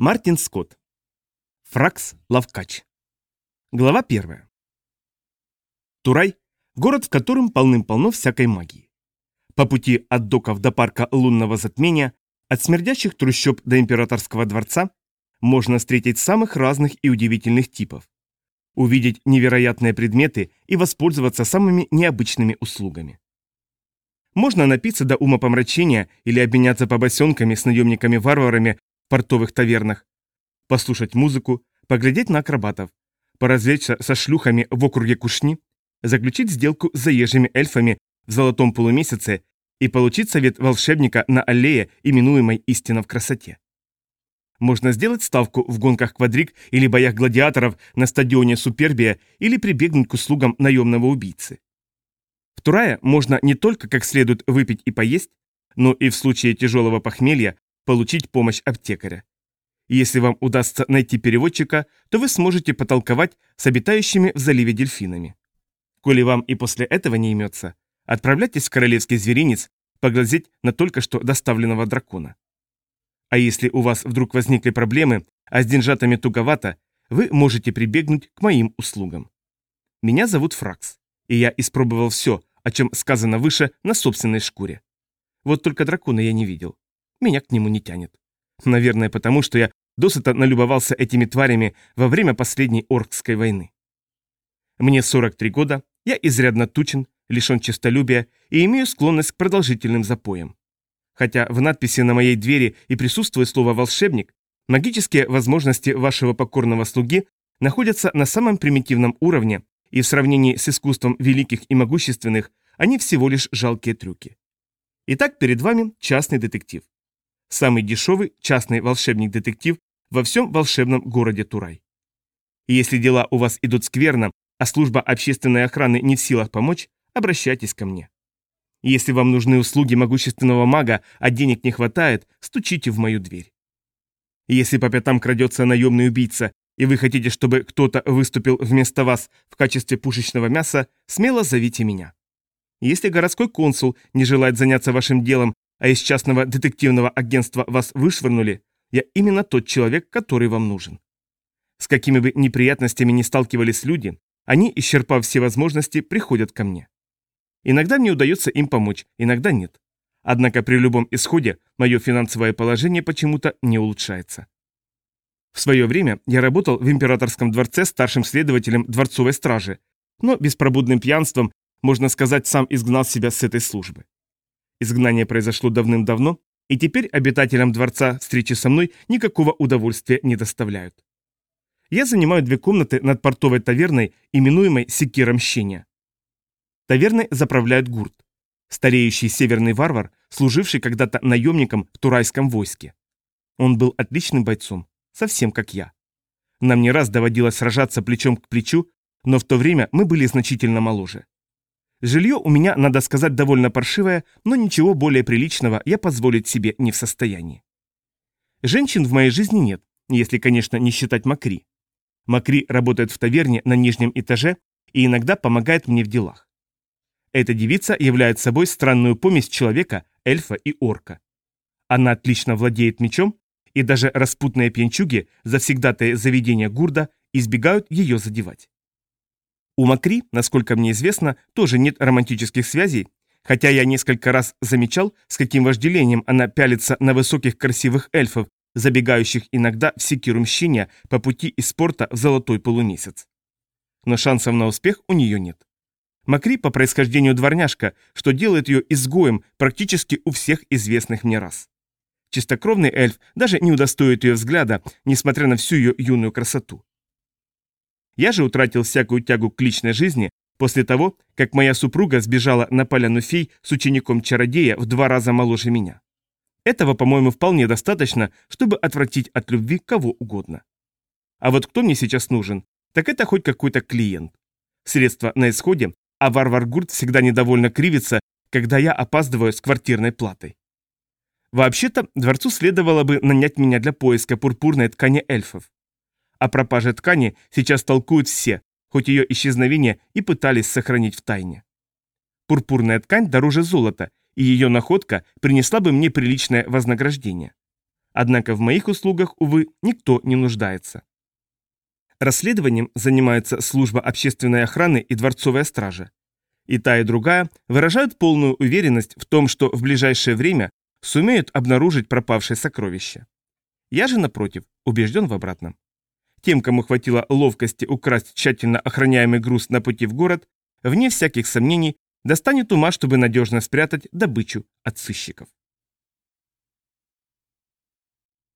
Мартин Скотт. Фракс Лавкач. Глава первая. Турай – город, в котором полным-полно всякой магии. По пути от доков до парка лунного затмения, от смердящих трущоб до императорского дворца, можно встретить самых разных и удивительных типов. Увидеть невероятные предметы и воспользоваться самыми необычными услугами. Можно напиться до умопомрачения или обменяться побосенками с наемниками-варварами портовых тавернах, послушать музыку, поглядеть на акробатов, поразвлечься со шлюхами в округе Кушни, заключить сделку с заезжими эльфами в золотом полумесяце и получить совет волшебника на аллее, именуемой «Истина в красоте». Можно сделать ставку в гонках квадрик или боях гладиаторов на стадионе Супербия или прибегнуть к услугам наемного убийцы. В Турае можно не только как следует выпить и поесть, но и в случае тяжелого похмелья получить помощь аптекаря. Если вам удастся найти переводчика, то вы сможете потолковать с обитающими в заливе дельфинами. Коли вам и после этого не имется, отправляйтесь в королевский зверинец поглазеть на только что доставленного дракона. А если у вас вдруг возникли проблемы, а с деньжатами туговато, вы можете прибегнуть к моим услугам. Меня зовут Фракс, и я испробовал все, о чем сказано выше, на собственной шкуре. Вот только дракона я не видел меня к нему не тянет. Наверное, потому что я досыта налюбовался этими тварями во время последней Оркской войны. Мне 43 года, я изрядно тучен, лишен честолюбия и имею склонность к продолжительным запоям. Хотя в надписи на моей двери и присутствует слово «волшебник», магические возможности вашего покорного слуги находятся на самом примитивном уровне, и в сравнении с искусством великих и могущественных они всего лишь жалкие трюки. Итак, перед вами частный детектив. Самый дешевый частный волшебник-детектив во всем волшебном городе Турай. И если дела у вас идут скверно, а служба общественной охраны не в силах помочь, обращайтесь ко мне. Если вам нужны услуги могущественного мага, а денег не хватает, стучите в мою дверь. Если по пятам крадется наемный убийца, и вы хотите, чтобы кто-то выступил вместо вас в качестве пушечного мяса, смело зовите меня. Если городской консул не желает заняться вашим делом а из частного детективного агентства вас вышвырнули, я именно тот человек, который вам нужен. С какими бы неприятностями не сталкивались люди, они, исчерпав все возможности, приходят ко мне. Иногда мне удается им помочь, иногда нет. Однако при любом исходе мое финансовое положение почему-то не улучшается. В свое время я работал в императорском дворце старшим следователем дворцовой стражи, но беспробудным пьянством, можно сказать, сам изгнал себя с этой службы. Изгнание произошло давным-давно, и теперь обитателям дворца встречи со мной никакого удовольствия не доставляют. Я занимаю две комнаты над портовой таверной, именуемой Секира Мщения. Таверной заправляет Гурт, стареющий северный варвар, служивший когда-то наемником в Турайском войске. Он был отличным бойцом, совсем как я. Нам не раз доводилось сражаться плечом к плечу, но в то время мы были значительно моложе. Жилье у меня, надо сказать, довольно паршивое, но ничего более приличного я позволить себе не в состоянии. Женщин в моей жизни нет, если, конечно, не считать Макри. Макри работает в таверне на нижнем этаже и иногда помогает мне в делах. Эта девица является собой странную помесь человека, эльфа и орка. Она отлично владеет мечом, и даже распутные пьянчуги, завсегдатые заведения Гурда, избегают ее задевать. У Макри, насколько мне известно, тоже нет романтических связей, хотя я несколько раз замечал, с каким вожделением она пялится на высоких красивых эльфов, забегающих иногда в секиру мщения по пути из порта в золотой полумесяц. Но шансов на успех у нее нет. Макри по происхождению дворняжка, что делает ее изгоем практически у всех известных мне раз. Чистокровный эльф даже не удостоит ее взгляда, несмотря на всю ее юную красоту. Я же утратил всякую тягу к личной жизни после того, как моя супруга сбежала на поляну фей с учеником-чародея в два раза моложе меня. Этого, по-моему, вполне достаточно, чтобы отвратить от любви кого угодно. А вот кто мне сейчас нужен, так это хоть какой-то клиент. Средства на исходе, а варвар Гурт всегда недовольно кривится, когда я опаздываю с квартирной платой. Вообще-то, дворцу следовало бы нанять меня для поиска пурпурной ткани эльфов. О пропаже ткани сейчас толкуют все, хоть ее исчезновение и пытались сохранить в тайне. Пурпурная ткань дороже золота, и ее находка принесла бы мне приличное вознаграждение. Однако в моих услугах, увы, никто не нуждается. Расследованием занимается служба общественной охраны и дворцовая стража. И та, и другая выражают полную уверенность в том, что в ближайшее время сумеют обнаружить пропавшее сокровище. Я же, напротив, убежден в обратном. Тем, кому хватило ловкости украсть тщательно охраняемый груз на пути в город, вне всяких сомнений, достанет ума, чтобы надежно спрятать добычу от сыщиков.